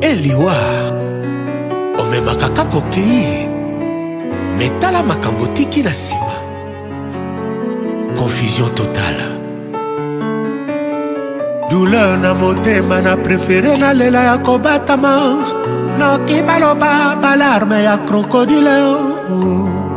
eliwa omemaka kaka okei me tala makambo otiki na nsima confusion totale douleur na motema na prefere na lela ya kobatama noki baloba balarme ya krokodile oh.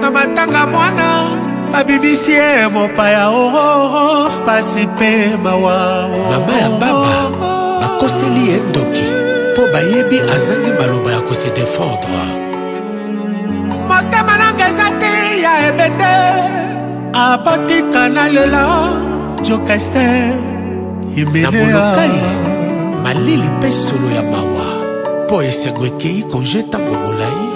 na matanga mwana babimisi ye mopaya ororo pasi mpe mawa mama ya baba bakoseli ye ndoki mpo bayebi azangi maloba ya kose defendre motema nanga eza te ya ebende abotika na lela jokeste na molokai malili mpe solo ya mawa mpo esengo ekei konje ntango molai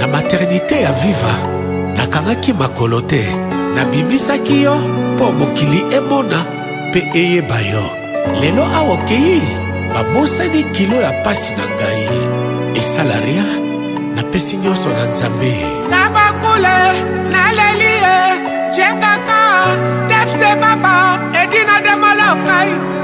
Na maternite ya Viva, nakangaki makolo te. Nabimisaki yo mpo mokili emona mpe eyeba yo. Lelo awa okei, babosani kilo ya pasi na ngai. Esala ria, napesi nyonso na Nzambe. Nabakule, naleli ye, jengaka, depste baba, edina de malokai.